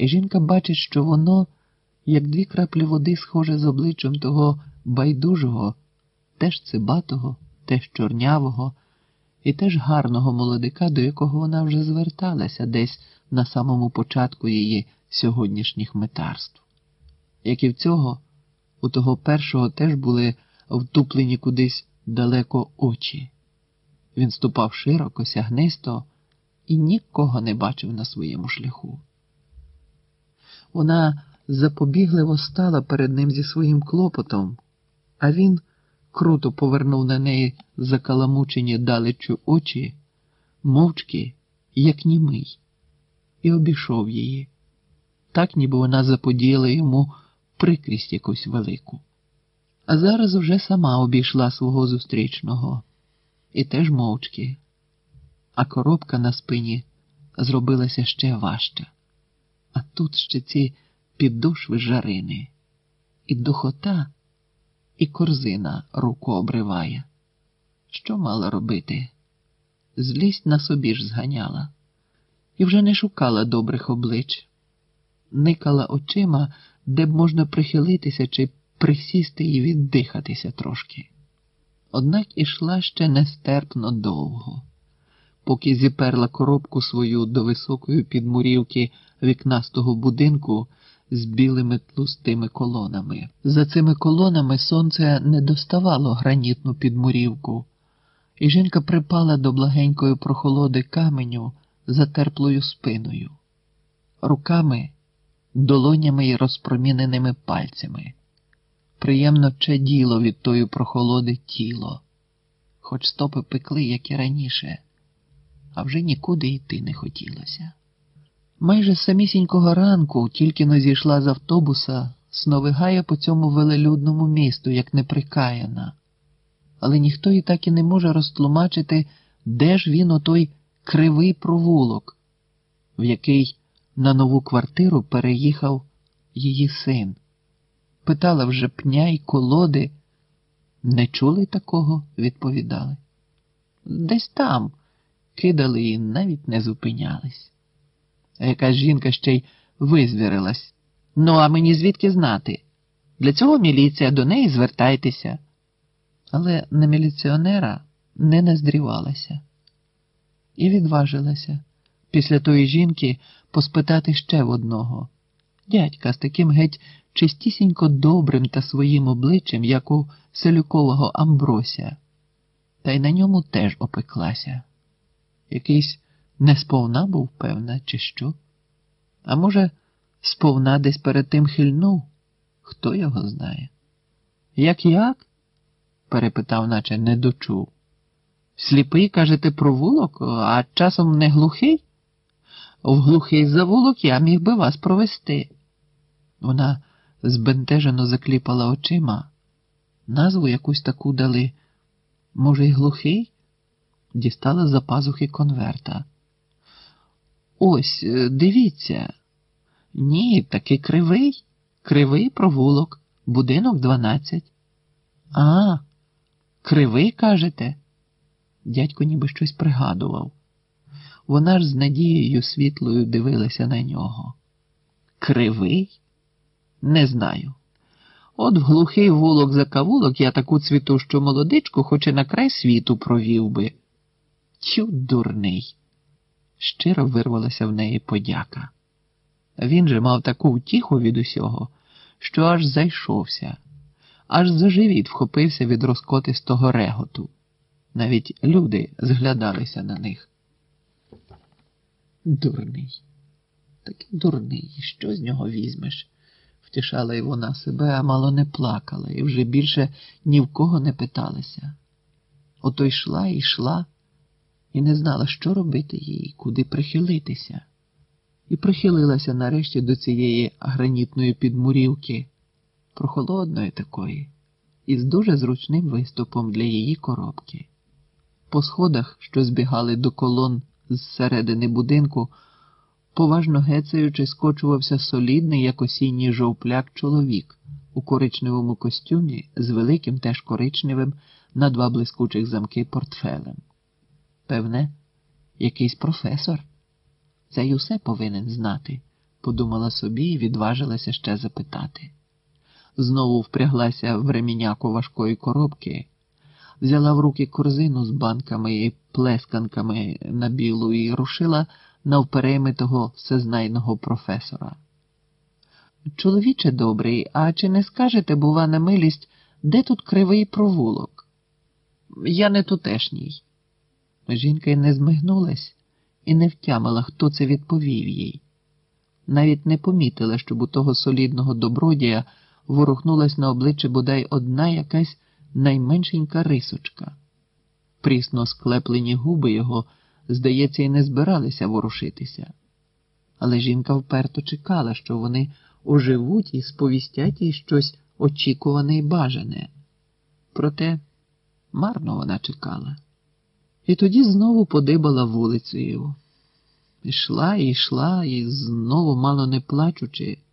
І жінка бачить, що воно, як дві краплі води, схоже з обличчям того байдужого, теж цибатого, теж чорнявого і теж гарного молодика, до якого вона вже зверталася десь на самому початку її сьогоднішніх метарств. Як і в цього, у того першого теж були втуплені кудись далеко очі. Він ступав широко, сягнисто і нікого не бачив на своєму шляху. Вона запобігливо стала перед ним зі своїм клопотом, а він круто повернув на неї закаламучені далечу очі, мовчки, як німий, і обійшов її, так ніби вона заподіяла йому прикрість якусь велику. А зараз вже сама обійшла свого зустрічного і теж мовчки, а коробка на спині зробилася ще важча. А тут ще ці підошви жарини, і духота, і корзина руку обриває. Що мала робити? Злість на собі ж зганяла, і вже не шукала добрих облич, никала очима, де б можна прихилитися чи присісти і віддихатися трошки. Однак ішла ще нестерпно довго, поки зіперла коробку свою до високої підмурівки вікнастого будинку з білими тлустими колонами. За цими колонами сонце не доставало гранітну підмурівку, і жінка припала до благенької прохолоди каменю за терплою спиною, руками, долонями й розпроміненими пальцями. Приємно чаділо від тої прохолоди тіло, хоч стопи пекли, як і раніше, а вже нікуди йти не хотілося. Майже з самісінького ранку, тільки но зійшла з автобуса, сновигає по цьому велелюдному місту, як неприкаяна, але ніхто і так і не може розтлумачити, де ж він отой кривий провулок, в який на нову квартиру переїхав її син. Питала вже пня й колоди. Не чули такого, відповідали. Десь там кидали і навіть не зупинялись. А якась жінка ще й визвірилась. Ну, а мені звідки знати? Для цього міліція до неї звертайтеся. Але на міліціонера не наздрівалася і відважилася після тої жінки поспитати ще в одного. Дядька з таким геть чистісінько добрим та своїм обличчям, як у селюкового Амброся, та й на ньому теж опеклася. Якийсь несповна був, певна, чи що? А може, сповна десь перед тим хильнув? Хто його знає? Як як? перепитав, наче не дочув. Сліпий, кажете, провулок, а часом не глухий? В глухий завулок я міг би вас провести. Вона збентежено закліпала очима. Назву якусь таку дали. Може, й глухий? Дістала за пазухи конверта. Ось, е, дивіться. Ні, таки кривий, кривий провулок, будинок 12. А, кривий, кажете? Дядько ніби щось пригадував. Вона ж з надією світлою дивилася на нього. Кривий? Не знаю. От в глухий вулок за кавулок я таку цвітущу молодичку хоч і на край світу провів би. Тю, дурний. Щиро вирвалася в неї подяка. Він же мав таку втіху від усього, що аж зайшовся, аж за живіт вхопився від розкотистого реготу. Навіть люди зглядалися на них. Дурний, такий дурний, що з нього візьмеш? Втішала й вона себе, а мало не плакала, і вже більше ні в кого не питалася. Ото йшла і йшла, і не знала, що робити їй, куди прихилитися, і прихилилася нарешті до цієї гранітної підмурівки, прохолодної такої, із дуже зручним виступом для її коробки. По сходах, що збігали до колон з середини будинку, поважно гецаючи, скочувався солідний, як осінній жовпляк чоловік у коричневому костюмі з великим теж коричневим на два блискучих замки портфелем. Певне, якийсь професор. Це й усе повинен знати, подумала собі і відважилася ще запитати. Знову впряглася в реміняку важкої коробки, взяла в руки корзину з банками і плесканками на білу і рушила навперейми того всезнайного професора. Чоловіче добрий, а чи не скажете, бува, на милість, де тут кривий провулок? Я не тутешній. Жінка й не змигнулась і не втямила, хто це відповів їй. Навіть не помітила, щоб у того солідного добродія ворухнулась на обличчі бодай одна якась найменшенька рисочка. Прісно склеплені губи його, здається, і не збиралися ворушитися. Але жінка вперто чекала, що вони оживуть і сповістять їй щось очікуване і бажане. Проте марно вона чекала. І тоді знову подибала вулицею. Ішла і йшла, і знову, мало не плачучи,